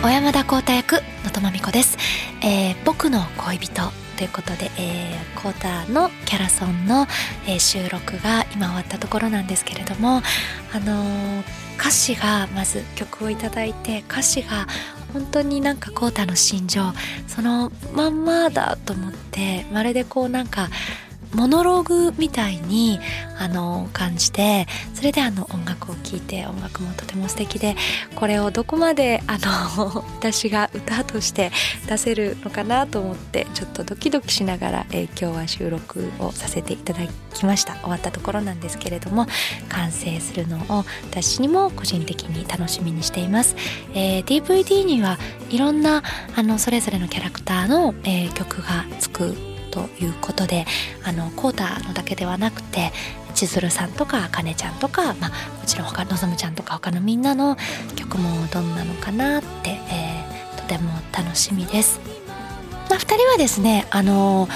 小山田光太役のとまみこです、えー、僕の恋人ということで、えー、コータのキャラソンの、えー、収録が今終わったところなんですけれどもあのー、歌詞がまず曲をいただいて歌詞が本当になんかコータの心情そのまんまだと思ってまるでこうなんかモノローグみたいにあの感じてそれであの音楽を聴いて音楽もとても素敵でこれをどこまであの 私が歌として出せるのかなと思ってちょっとドキドキしながら、えー、今日は収録をさせていただきました。終わったところなんですけれども完成するのを私にも個人的に楽しみにしています、えー、DVD にはいろんなあのそれぞれのキャラクターの、えー、曲がつくということであのコータのだけではなくて千鶴さんとかあかねちゃんとか、まあ、もちろん他のぞむちゃんとか他のみんなの曲もどんなのかなって、えー、とても楽しみです。まあ、2人はですねあの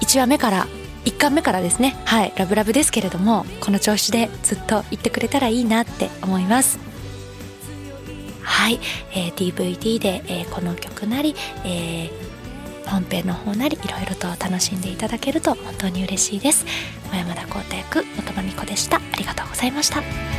1話目から1巻目からですねはいラブラブですけれどもこの調子でずっと言ってくれたらいいなって思いますはい、えー、DVD で、えー、この曲なり、えー本編の方なりいろいろと楽しんでいただけると本当に嬉しいです。小山田光太役本間美子でした。ありがとうございました。